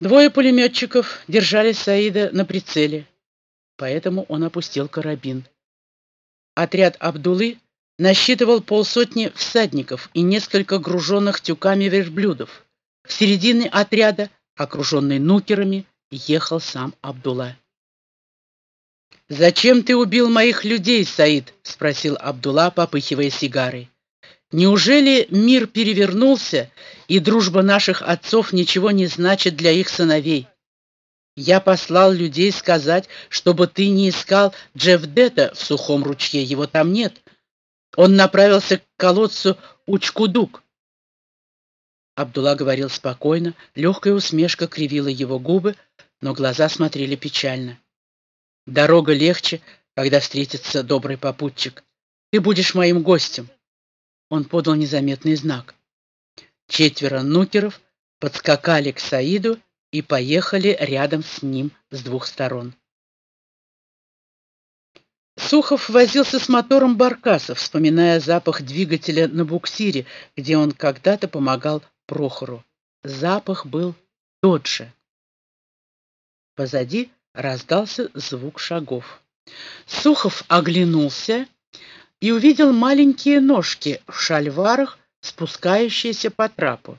Двое пулеметчиков держали Саида на прицеле, поэтому он опустил карабин. Отряд Абдулы насчитывал полсотни всадников и несколько груженных тюками верблюдов. В середине отряда, окруженный нукерами, ехал сам Абдулла. «Зачем ты убил моих людей, Саид?» — спросил Абдулла, попыхивая сигарой. «Неужели мир перевернулся, и дружба наших отцов ничего не значит для их сыновей? Я послал людей сказать, чтобы ты не искал Джеффдета в сухом ручье, его там нет. Он направился к колодцу Учкудук». Абдулла говорил спокойно, легкая усмешка кривила его губы, но глаза смотрели печально. Дорога легче, когда встретится добрый попутчик. Ты будешь моим гостем. Он подал незаметный знак. Четверо нукеров подскакали к Саиду и поехали рядом с ним с двух сторон. Сухов возился с мотором Баркаса, вспоминая запах двигателя на буксире, где он когда-то помогал Прохору. Запах был тот же. Позади раздался звук шагов. Сухов оглянулся и увидел маленькие ножки в шальварах, спускающиеся по трапу.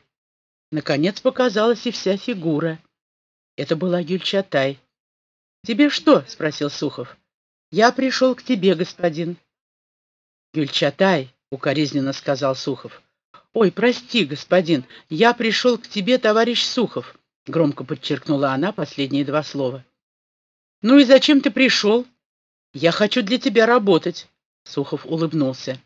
Наконец показалась и вся фигура. Это была Гюльчатай. «Тебе что?» — спросил Сухов. «Я пришел к тебе, господин». «Гюльчатай», — укоризненно сказал Сухов. «Ой, прости, господин, я пришел к тебе, товарищ Сухов», — громко подчеркнула она последние два слова. «Ну и зачем ты пришел?» «Я хочу для тебя работать», — Сухов улыбнулся.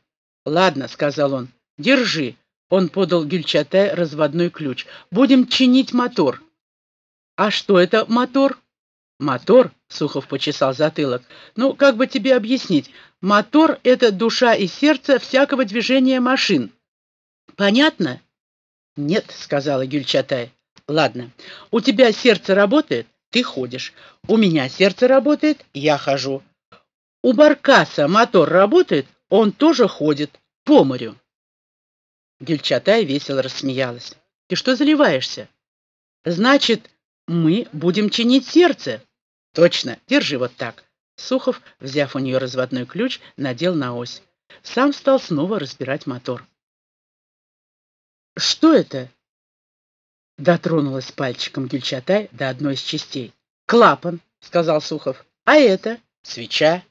«Ладно», — сказал он, — «держи». Он подал Гюльчатай разводной ключ. «Будем чинить мотор». «А что это мотор?» «Мотор?» — Сухов почесал затылок. «Ну, как бы тебе объяснить? Мотор — это душа и сердце всякого движения машин. Понятно?» «Нет», — сказала Гюльчатай. «Ладно, у тебя сердце работает?» ты ходишь. У меня сердце работает, я хожу. У Баркаса мотор работает, он тоже ходит по морю. Гюльчатай весело рассмеялась. Ты что заливаешься? Значит, мы будем чинить сердце. Точно, держи вот так. Сухов, взяв у нее разводной ключ, надел на ось. Сам стал снова разбирать мотор. Что это? Дотронулась пальчиком Гюльчатай до одной из частей. «Клапан», — сказал Сухов. «А это?» «Свеча».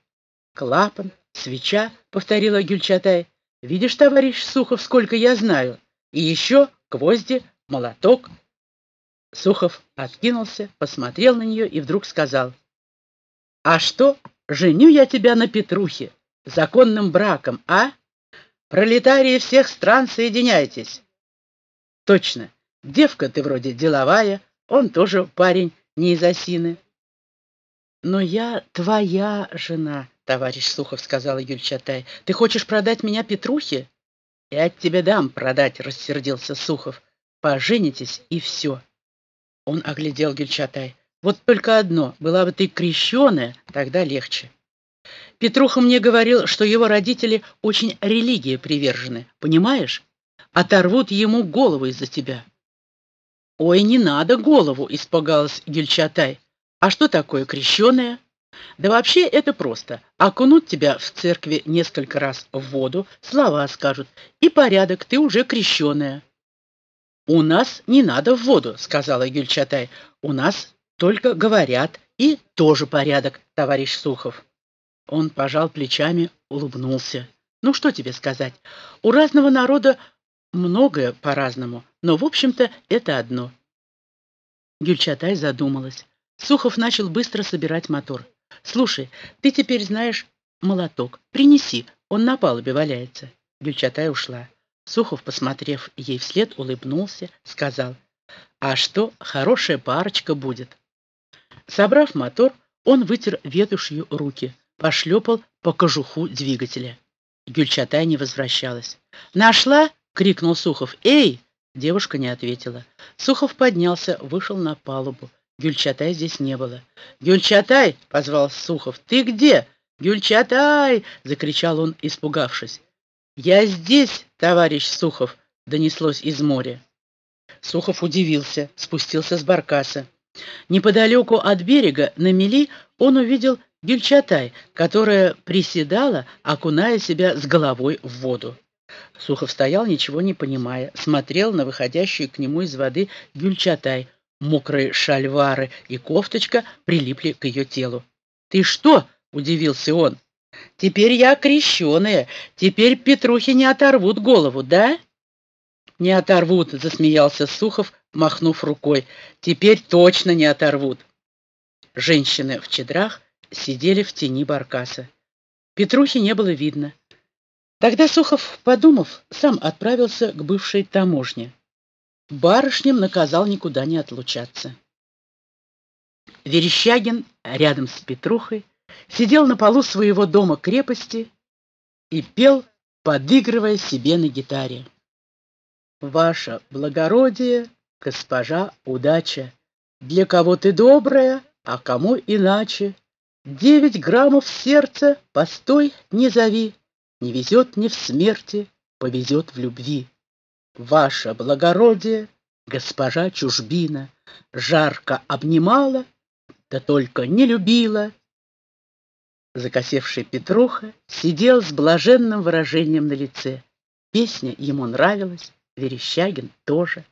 «Клапан, свеча», — повторила Гюльчатай. «Видишь, товарищ Сухов, сколько я знаю. И еще гвозди, молоток». Сухов откинулся, посмотрел на нее и вдруг сказал. «А что, женю я тебя на Петрухе, законным браком, а? Пролетарии всех стран, соединяйтесь!» «Точно, Девка ты вроде деловая, он тоже парень не из осины. Но я твоя жена, товарищ Сухов, сказала Юльчатай. Ты хочешь продать меня Петрухе? Я тебе дам продать, рассердился Сухов. Поженитесь и все. Он оглядел Гюльчатай. Вот только одно, была бы ты крещеная, тогда легче. Петруха мне говорил, что его родители очень религии привержены, понимаешь? Оторвут ему голову из-за тебя. «Ой, не надо голову!» — испугалась Гюльчатай. «А что такое крещеная?» «Да вообще это просто. Окунут тебя в церкви несколько раз в воду, слова скажут, и порядок, ты уже крещеная». «У нас не надо в воду», — сказала Гюльчатай. «У нас только говорят, и тоже порядок, товарищ Сухов». Он пожал плечами, улыбнулся. «Ну, что тебе сказать? У разного народа многое по-разному, но, в общем-то, это одно. Гюльчатай задумалась. Сухов начал быстро собирать мотор. «Слушай, ты теперь знаешь молоток. Принеси, он на палубе валяется». Гюльчатай ушла. Сухов, посмотрев ей вслед, улыбнулся, сказал, «А что, хорошая парочка будет». Собрав мотор, он вытер ветушью руки, пошлепал по кожуху двигателя. Гюльчатай не возвращалась. «Нашла?» — крикнул Сухов. «Эй!» Девушка не ответила. Сухов поднялся, вышел на палубу. Гюльчатай здесь не было. «Гюльчатай!» — позвал Сухов. «Ты где?» «Гюльчатай!» — закричал он, испугавшись. «Я здесь, товарищ Сухов!» — донеслось из моря. Сухов удивился, спустился с баркаса. Неподалеку от берега, на мели, он увидел Гюльчатай, которая приседала, окуная себя с головой в воду. Сухов стоял, ничего не понимая, смотрел на выходящую к нему из воды Гюльчатай. Мокрые шальвары и кофточка прилипли к ее телу. «Ты что?» — удивился он. «Теперь я крещеная, теперь Петрухи не оторвут голову, да?» «Не оторвут», — засмеялся Сухов, махнув рукой. «Теперь точно не оторвут». Женщины в чедрах сидели в тени баркаса. Петрухи не было видно. Тогда Сухов, подумав, сам отправился к бывшей таможне. Барышням наказал никуда не отлучаться. Верещагин рядом с Петрухой сидел на полу своего дома-крепости и пел, подыгрывая себе на гитаре. «Ваше благородие, госпожа удача, для кого ты добрая, а кому иначе. Девять граммов сердца, постой, не зови, не везет мне в смерти, повезет в любви. Ваше благородие, госпожа чужбина, жарко обнимала, да только не любила. Закосевший Петруха сидел с блаженным выражением на лице. Песня ему нравилась, Верещагин тоже.